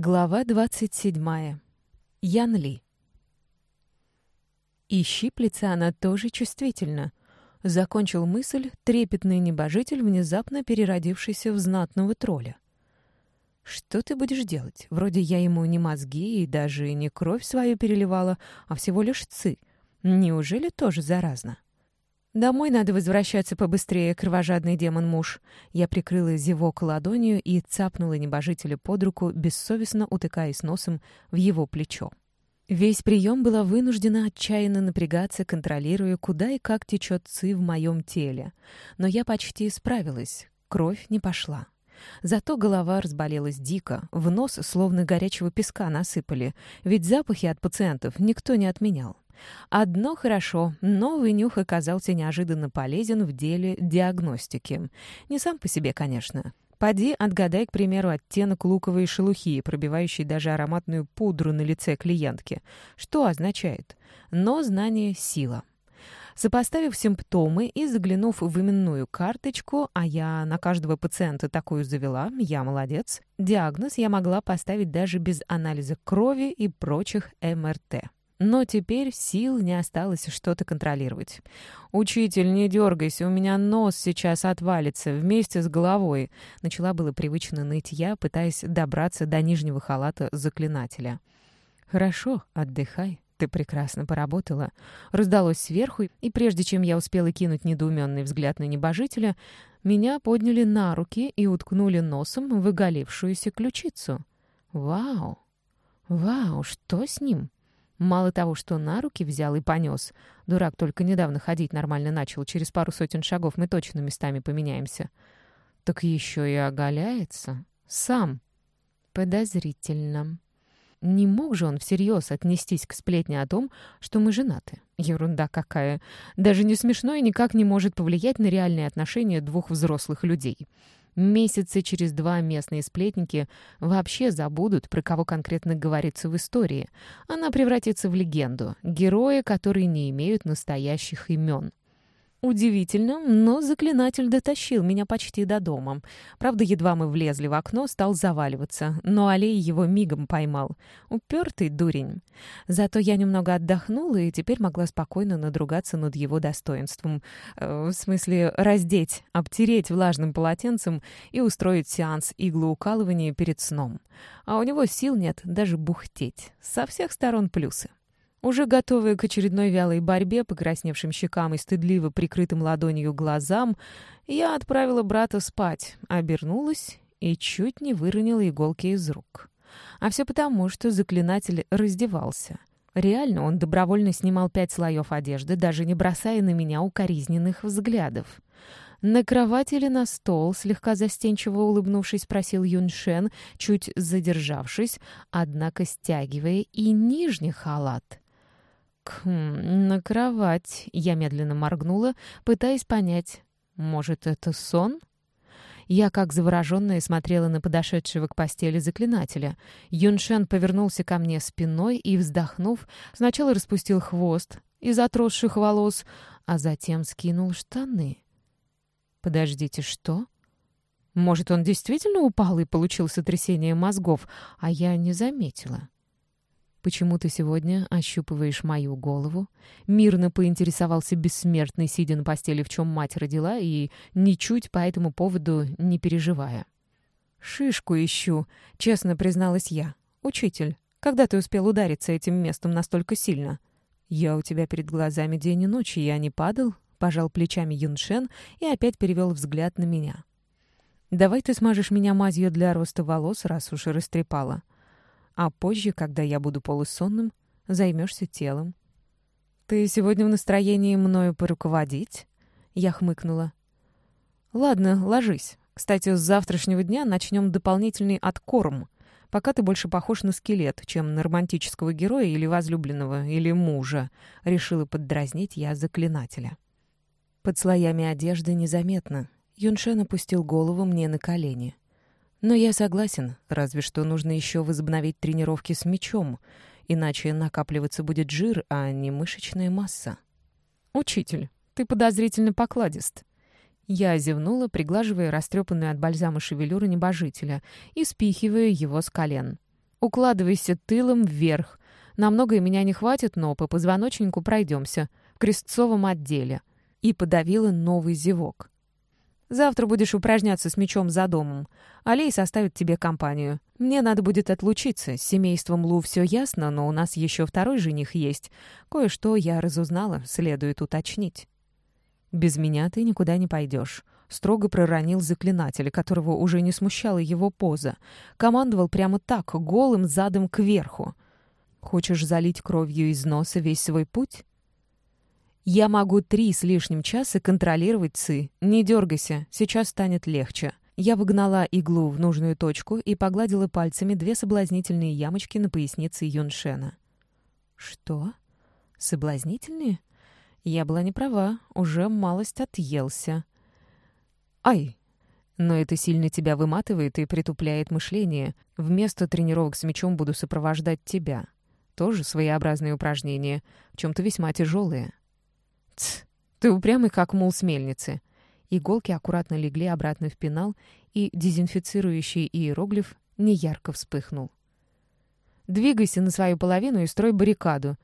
Глава 27. Ян Ли. И щиплется она тоже чувствительно. Закончил мысль трепетный небожитель, внезапно переродившийся в знатного тролля. «Что ты будешь делать? Вроде я ему не мозги и даже не кровь свою переливала, а всего лишь ци. Неужели тоже заразно?» «Домой надо возвращаться побыстрее, кровожадный демон-муж». Я прикрыла зевок ладонью и цапнула небожителя под руку, бессовестно утыкаясь носом в его плечо. Весь прием была вынуждена отчаянно напрягаться, контролируя, куда и как течет ци в моем теле. Но я почти справилась, кровь не пошла. Зато голова разболелась дико, в нос словно горячего песка насыпали, ведь запахи от пациентов никто не отменял. Одно хорошо, новый нюх оказался неожиданно полезен в деле диагностики. Не сам по себе, конечно. Поди, отгадай, к примеру, оттенок луковой шелухи, пробивающей даже ароматную пудру на лице клиентки. Что означает? Но знание — сила. Сопоставив симптомы и заглянув в именную карточку, а я на каждого пациента такую завела, я молодец, диагноз я могла поставить даже без анализа крови и прочих МРТ. Но теперь сил не осталось что-то контролировать. «Учитель, не дергайся, у меня нос сейчас отвалится вместе с головой», начала было привычно ныть я, пытаясь добраться до нижнего халата заклинателя. «Хорошо, отдыхай, ты прекрасно поработала», раздалось сверху, и прежде чем я успела кинуть недоуменный взгляд на небожителя, меня подняли на руки и уткнули носом в оголившуюся ключицу. «Вау! Вау, что с ним?» Мало того, что на руки взял и понес. Дурак только недавно ходить нормально начал. Через пару сотен шагов мы точно местами поменяемся. Так еще и оголяется. Сам. Подозрительно. Не мог же он всерьез отнестись к сплетне о том, что мы женаты. Ерунда какая. Даже не смешно и никак не может повлиять на реальные отношения двух взрослых людей. Месяцы через два местные сплетники вообще забудут, про кого конкретно говорится в истории. Она превратится в легенду, герои, которые не имеют настоящих имен. Удивительно, но заклинатель дотащил меня почти до дома. Правда, едва мы влезли в окно, стал заваливаться, но Алей его мигом поймал. Упертый дурень. Зато я немного отдохнула и теперь могла спокойно надругаться над его достоинством. Э, в смысле, раздеть, обтереть влажным полотенцем и устроить сеанс иглоукалывания перед сном. А у него сил нет даже бухтеть. Со всех сторон плюсы. Уже готовая к очередной вялой борьбе, покрасневшим щекам и стыдливо прикрытым ладонью глазам, я отправила брата спать, обернулась и чуть не выронила иголки из рук. А все потому, что заклинатель раздевался. Реально, он добровольно снимал пять слоев одежды, даже не бросая на меня укоризненных взглядов. «На кровать или на стол?» — слегка застенчиво улыбнувшись, спросил Юньшен, чуть задержавшись, однако стягивая и нижний халат. «Хм, на кровать», — я медленно моргнула, пытаясь понять, может, это сон? Я, как завороженная, смотрела на подошедшего к постели заклинателя. Юншен повернулся ко мне спиной и, вздохнув, сначала распустил хвост из отросших волос, а затем скинул штаны. «Подождите, что?» Может, он действительно упал и получил сотрясение мозгов, а я не заметила. «Почему ты сегодня ощупываешь мою голову?» Мирно поинтересовался бессмертный, сидя на постели, в чем мать родила, и ничуть по этому поводу не переживая. «Шишку ищу», — честно призналась я. «Учитель, когда ты успел удариться этим местом настолько сильно?» «Я у тебя перед глазами день и ночь, я не падал», — пожал плечами Юншен и опять перевел взгляд на меня. «Давай ты смажешь меня мазью для роста волос, раз уж и растрепала» а позже, когда я буду полусонным, займешься телом. «Ты сегодня в настроении мною поруководить?» Я хмыкнула. «Ладно, ложись. Кстати, с завтрашнего дня начнем дополнительный откорм. Пока ты больше похож на скелет, чем на романтического героя или возлюбленного, или мужа», — решила поддразнить я заклинателя. Под слоями одежды незаметно. Юншен опустил голову мне на колени. Но я согласен, разве что нужно еще возобновить тренировки с мячом, иначе накапливаться будет жир, а не мышечная масса. «Учитель, ты подозрительно покладист». Я зевнула, приглаживая растрепанную от бальзама шевелюру небожителя и спихивая его с колен. Укладывайся тылом вверх. На многое меня не хватит, но по позвоночнику пройдемся. В крестцовом отделе». И подавила новый зевок. «Завтра будешь упражняться с мечом за домом. Алей составит тебе компанию. Мне надо будет отлучиться. С семейством Лу все ясно, но у нас еще второй жених есть. Кое-что я разузнала, следует уточнить». «Без меня ты никуда не пойдешь», — строго проронил заклинатель, которого уже не смущала его поза. Командовал прямо так, голым задом кверху. «Хочешь залить кровью из носа весь свой путь?» «Я могу три с лишним часа контролировать ЦИ. Не дергайся, сейчас станет легче». Я выгнала иглу в нужную точку и погладила пальцами две соблазнительные ямочки на пояснице Юншена. «Что? Соблазнительные?» Я была не права, уже малость отъелся. «Ай!» Но это сильно тебя выматывает и притупляет мышление. Вместо тренировок с мячом буду сопровождать тебя. Тоже своеобразные упражнения, в чем-то весьма тяжелые. Ты упрямый, как мул с мельницы. Иголки аккуратно легли обратно в пенал, и дезинфицирующий иероглиф неярко вспыхнул. «Двигайся на свою половину и строй баррикаду»,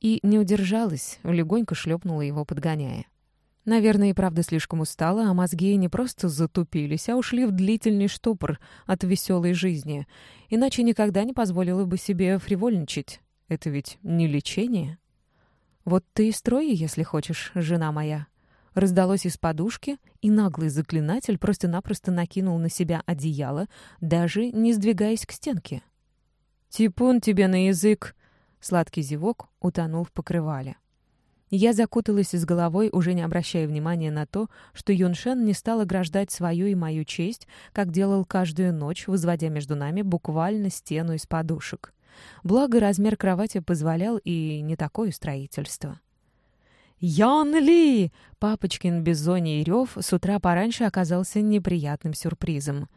и не удержалась, легонько шлепнула его, подгоняя. Наверное, и правда слишком устала, а мозги не просто затупились, а ушли в длительный штопор от веселой жизни. Иначе никогда не позволила бы себе фривольничать. Это ведь не лечение. «Вот ты и строй, если хочешь, жена моя». Раздалось из подушки, и наглый заклинатель просто-напросто накинул на себя одеяло, даже не сдвигаясь к стенке. «Типун тебе на язык!» Сладкий зевок утонул в покрывале. Я закуталась с головой, уже не обращая внимания на то, что Юншен не стал ограждать свою и мою честь, как делал каждую ночь, возводя между нами буквально стену из подушек. Благо, размер кровати позволял и не такое строительство. «Ян Ли!» Папочкин беззоний рев с утра пораньше оказался неприятным сюрпризом.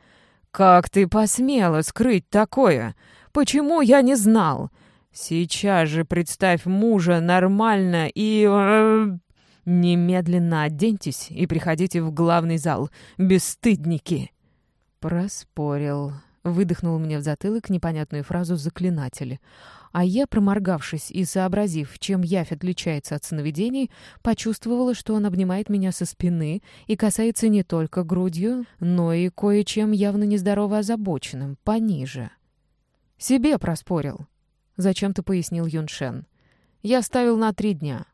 «Как ты посмела скрыть такое? Почему я не знал? «Сейчас же представь мужа нормально и... Э, немедленно оденьтесь и приходите в главный зал, бесстыдники!» Проспорил. Выдохнул мне в затылок непонятную фразу заклинатель. А я, проморгавшись и сообразив, чем явь отличается от сновидений, почувствовала, что он обнимает меня со спины и касается не только грудью, но и кое-чем явно нездорово озабоченным, пониже. Себе проспорил. — зачем-то пояснил Юншен. «Я ставил на три дня.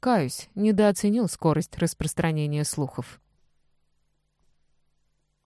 Каюсь, недооценил скорость распространения слухов».